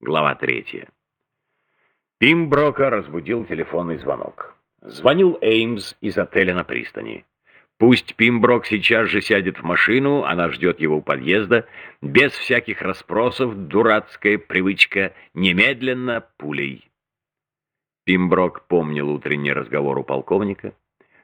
Глава третья. Пимброка разбудил телефонный звонок. Звонил Эймс из отеля на пристани. Пусть Пимброк сейчас же сядет в машину, она ждет его у подъезда, без всяких расспросов, дурацкая привычка, немедленно пулей. Пимброк помнил утренний разговор у полковника.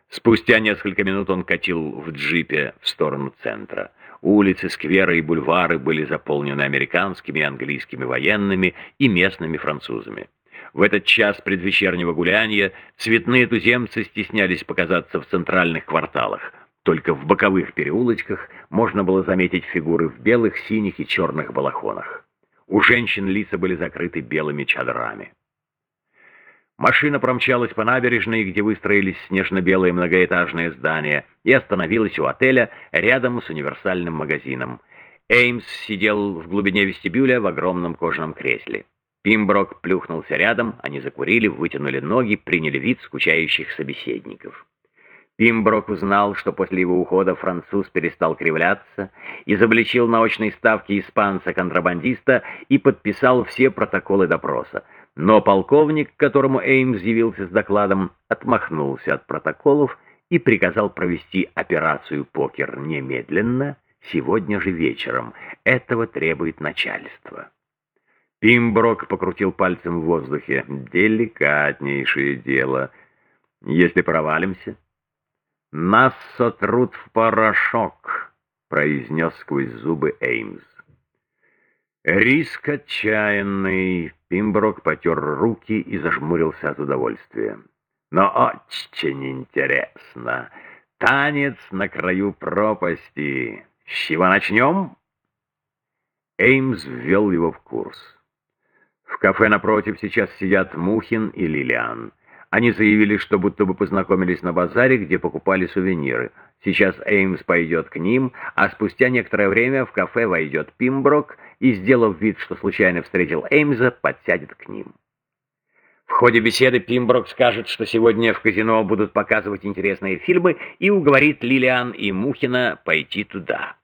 Спустя несколько минут он катил в джипе в сторону центра. Улицы, скверы и бульвары были заполнены американскими и английскими военными и местными французами. В этот час предвечернего гуляния цветные туземцы стеснялись показаться в центральных кварталах. Только в боковых переулочках можно было заметить фигуры в белых, синих и черных балахонах. У женщин лица были закрыты белыми чадрами. Машина промчалась по набережной, где выстроились снежно-белые многоэтажные здания, и остановилась у отеля рядом с универсальным магазином. Эймс сидел в глубине вестибюля в огромном кожаном кресле. Пимброк плюхнулся рядом, они закурили, вытянули ноги, приняли вид скучающих собеседников. Пимброк узнал, что после его ухода француз перестал кривляться, изобличил на очной ставке испанца-контрабандиста и подписал все протоколы допроса. Но полковник, которому Эймс явился с докладом, отмахнулся от протоколов и приказал провести операцию «Покер» немедленно, сегодня же вечером. Этого требует начальство. Пимброк покрутил пальцем в воздухе. «Деликатнейшее дело. Если провалимся...» «Нас сотрут в порошок», — произнес сквозь зубы Эймс. Риск отчаянный. Пимброк потер руки и зажмурился от удовольствия. Но очень интересно. Танец на краю пропасти. С чего начнем? Эймс ввел его в курс. В кафе напротив сейчас сидят Мухин и Лилиан. Они заявили, что будто бы познакомились на базаре, где покупали сувениры. Сейчас Эймс пойдет к ним, а спустя некоторое время в кафе войдет Пимброк и, сделав вид, что случайно встретил Эймза, подсядет к ним. В ходе беседы Пимброк скажет, что сегодня в казино будут показывать интересные фильмы, и уговорит Лилиан и Мухина пойти туда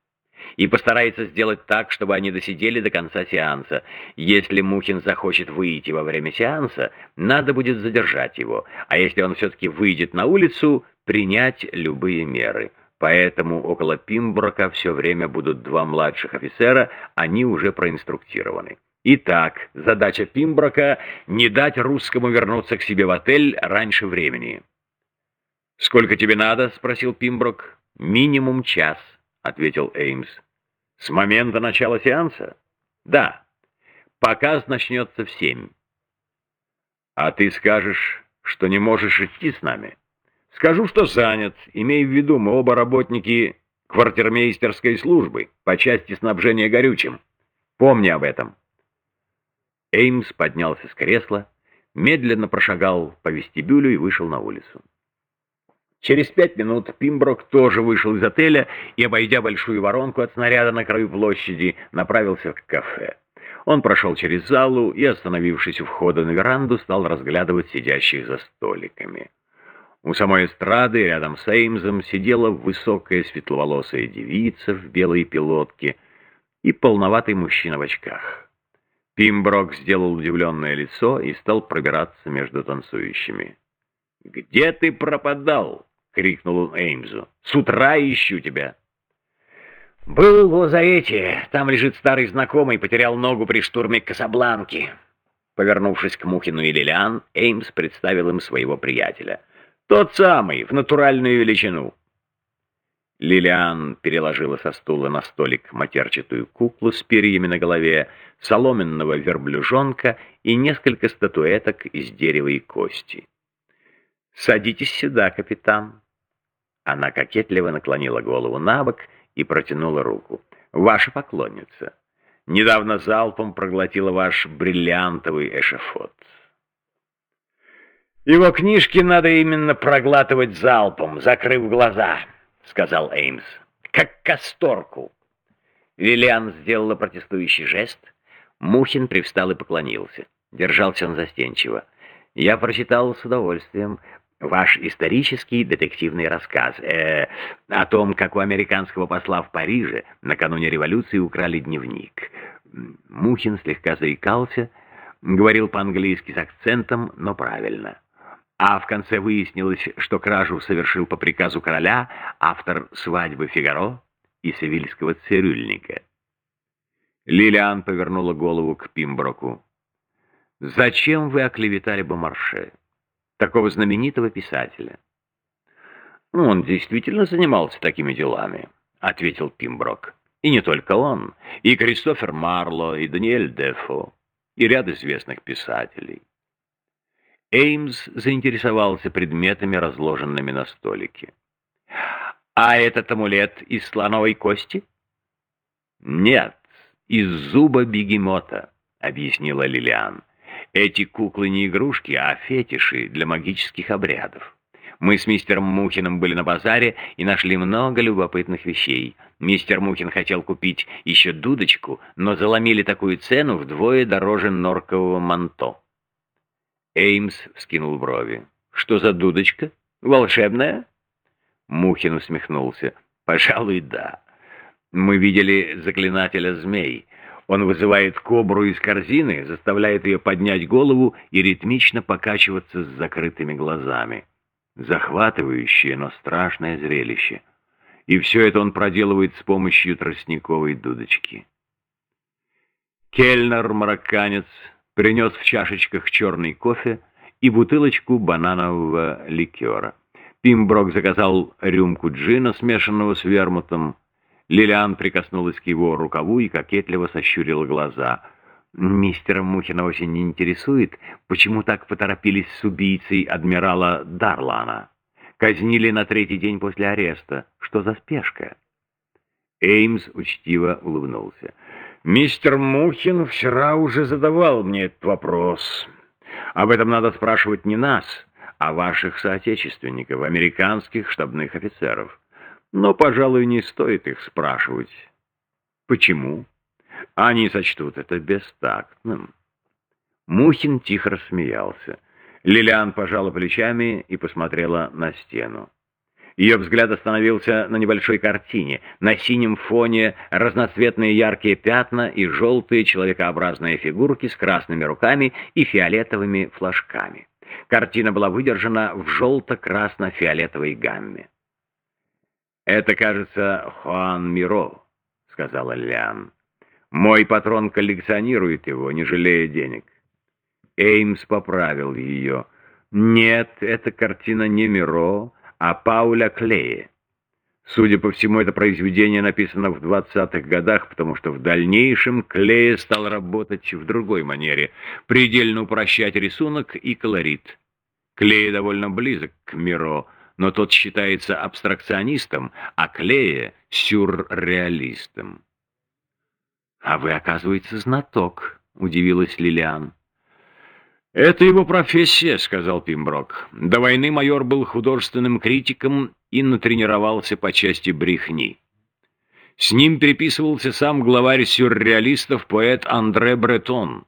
и постарается сделать так, чтобы они досидели до конца сеанса. Если Мухин захочет выйти во время сеанса, надо будет задержать его, а если он все-таки выйдет на улицу, принять любые меры. Поэтому около Пимброка все время будут два младших офицера, они уже проинструктированы. Итак, задача Пимброка — не дать русскому вернуться к себе в отель раньше времени. «Сколько тебе надо?» — спросил Пимброк. «Минимум час», — ответил Эймс. С момента начала сеанса? Да. Показ начнется в семь. А ты скажешь, что не можешь идти с нами? Скажу, что занят, имея в виду, мы оба работники квартирмейстерской службы по части снабжения горючим. Помни об этом. Эймс поднялся с кресла, медленно прошагал по вестибюлю и вышел на улицу. Через пять минут Пимброк тоже вышел из отеля и, обойдя большую воронку от снаряда на краю площади, направился к кафе. Он прошел через залу и, остановившись у входа на веранду, стал разглядывать сидящих за столиками. У самой эстрады, рядом с Эймзом, сидела высокая светловолосая девица в белой пилотке и полноватый мужчина в очках. Пимброк сделал удивленное лицо и стал пробираться между танцующими. «Где ты пропадал?» крикнул он Эймзу. «С утра ищу тебя!» «Был в лазарете. Там лежит старый знакомый, потерял ногу при штурме Касабланки». Повернувшись к Мухину и Лилиан, Эймс представил им своего приятеля. «Тот самый, в натуральную величину». Лилиан переложила со стула на столик матерчатую куклу с перьями на голове, соломенного верблюжонка и несколько статуэток из дерева и кости. «Садитесь сюда, капитан», она кокетливо наклонила голову на бок и протянула руку. «Ваша поклонница. Недавно залпом проглотила ваш бриллиантовый эшефот». «Его книжки надо именно проглатывать залпом, закрыв глаза», — сказал Эймс. «Как касторку». Виллиан сделала протестующий жест. Мухин привстал и поклонился. Держался он застенчиво. Я прочитал с удовольствием. Ваш исторический детективный рассказ э, о том, как у американского посла в Париже накануне революции украли дневник. Мухин слегка заикался, Говорил по-английски с акцентом, но правильно. А в конце выяснилось, что кражу совершил по приказу короля автор «Свадьбы Фигаро» и «Севильского цирюльника». Лилиан повернула голову к Пимброку. «Зачем вы оклеветали Бомарше, такого знаменитого писателя?» «Ну, «Он действительно занимался такими делами», — ответил Пимброк. «И не только он, и Кристофер Марло, и Даниэль Дефо, и ряд известных писателей». Эймс заинтересовался предметами, разложенными на столике. «А этот амулет из слоновой кости?» «Нет, из зуба бегемота», — объяснила Лилиан. «Эти куклы не игрушки, а фетиши для магических обрядов. Мы с мистером Мухиным были на базаре и нашли много любопытных вещей. Мистер Мухин хотел купить еще дудочку, но заломили такую цену вдвое дороже норкового манто». Эймс вскинул брови. «Что за дудочка? Волшебная?» Мухин усмехнулся. «Пожалуй, да. Мы видели заклинателя змей. Он вызывает кобру из корзины, заставляет ее поднять голову и ритмично покачиваться с закрытыми глазами. Захватывающее, но страшное зрелище. И все это он проделывает с помощью тростниковой дудочки. Кельнер-марокканец принес в чашечках черный кофе и бутылочку бананового ликера. Пимброк заказал рюмку джина, смешанного с вермутом. Лилиан прикоснулась к его рукаву и кокетливо сощурила глаза. «Мистера Мухина очень интересует, почему так поторопились с убийцей адмирала Дарлана. Казнили на третий день после ареста. Что за спешка?» Эймс учтиво улыбнулся. Мистер Мухин вчера уже задавал мне этот вопрос. Об этом надо спрашивать не нас, а ваших соотечественников, американских штабных офицеров. Но, пожалуй, не стоит их спрашивать. Почему? Они сочтут это бестактным. Мухин тихо рассмеялся. Лилиан пожала плечами и посмотрела на стену. Ее взгляд остановился на небольшой картине. На синем фоне разноцветные яркие пятна и желтые человекообразные фигурки с красными руками и фиолетовыми флажками. Картина была выдержана в желто-красно-фиолетовой гамме. «Это, кажется, Хуан Миро», — сказала Лиан. «Мой патрон коллекционирует его, не жалея денег». Эймс поправил ее. «Нет, эта картина не Миро, а Пауля Клее. Судя по всему, это произведение написано в 20-х годах, потому что в дальнейшем Клее стал работать в другой манере, предельно упрощать рисунок и колорит. Клее довольно близок к Миро, но тот считается абстракционистом, а Клее — сюрреалистом. «А вы, оказывается, знаток», — удивилась Лилиан. «Это его профессия», — сказал Пимброк. «До войны майор был художественным критиком и натренировался по части брехни. С ним переписывался сам главарь сюрреалистов, поэт Андре Бретон».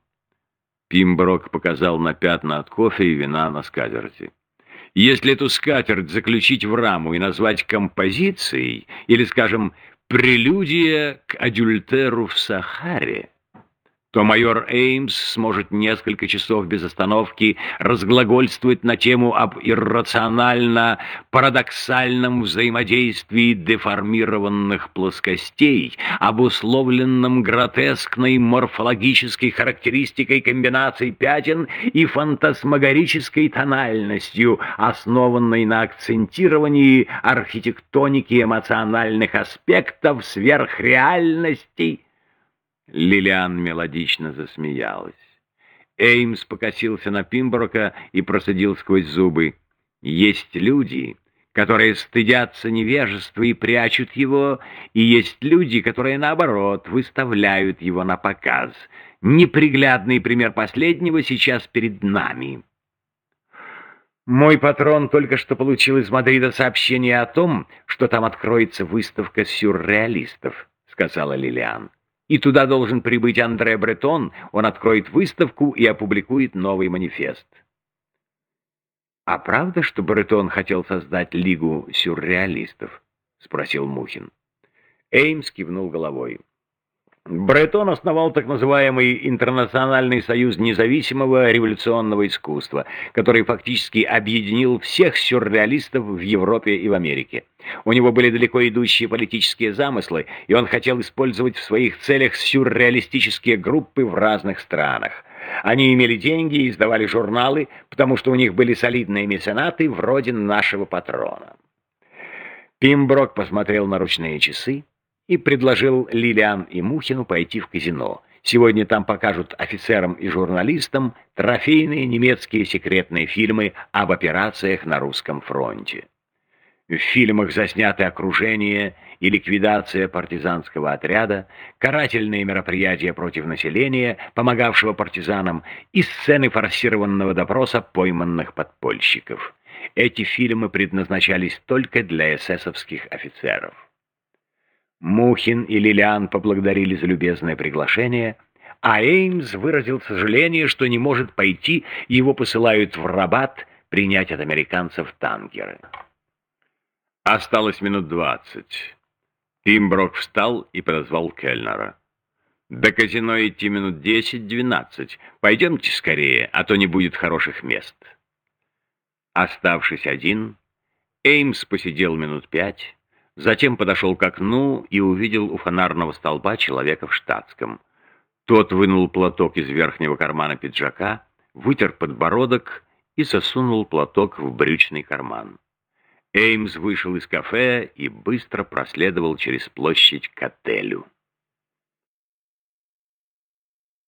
Пимброк показал на пятна от кофе и вина на скатерти. «Если эту скатерть заключить в раму и назвать композицией, или, скажем, прелюдия к адюльтеру в Сахаре», то майор Эймс сможет несколько часов без остановки разглагольствовать на тему об иррационально-парадоксальном взаимодействии деформированных плоскостей, обусловленном гротескной морфологической характеристикой комбинаций пятен и фантасмагорической тональностью, основанной на акцентировании архитектоники эмоциональных аспектов сверхреальностей, Лилиан мелодично засмеялась. Эймс покосился на Пимброка и просадил сквозь зубы. «Есть люди, которые стыдятся невежества и прячут его, и есть люди, которые, наоборот, выставляют его на показ. Неприглядный пример последнего сейчас перед нами». «Мой патрон только что получил из Мадрида сообщение о том, что там откроется выставка сюрреалистов», — сказала Лилиан и туда должен прибыть Андре Бретон, он откроет выставку и опубликует новый манифест. «А правда, что Бретон хотел создать Лигу сюрреалистов?» — спросил Мухин. Эймс кивнул головой. Бретон основал так называемый Интернациональный союз независимого революционного искусства, который фактически объединил всех сюрреалистов в Европе и в Америке. У него были далеко идущие политические замыслы, и он хотел использовать в своих целях сюрреалистические группы в разных странах. Они имели деньги и издавали журналы, потому что у них были солидные меценаты вроде нашего патрона. Пимброк посмотрел на ручные часы, и предложил Лилиан и Мухину пойти в казино. Сегодня там покажут офицерам и журналистам трофейные немецкие секретные фильмы об операциях на русском фронте. В фильмах засняты окружение и ликвидация партизанского отряда, карательные мероприятия против населения, помогавшего партизанам, и сцены форсированного допроса пойманных подпольщиков. Эти фильмы предназначались только для эсэсовских офицеров. Мухин и Лилиан поблагодарили за любезное приглашение, а Эймс выразил сожаление, что не может пойти, его посылают в Рабат принять от американцев танкеры. Осталось минут двадцать. Пимброк встал и подозвал Кельнера. «До казино идти минут десять-двенадцать. Пойдемте скорее, а то не будет хороших мест». Оставшись один, Эймс посидел минут пять, Затем подошел к окну и увидел у фонарного столба человека в штатском. Тот вынул платок из верхнего кармана пиджака, вытер подбородок и сосунул платок в брючный карман. Эймс вышел из кафе и быстро проследовал через площадь к отелю.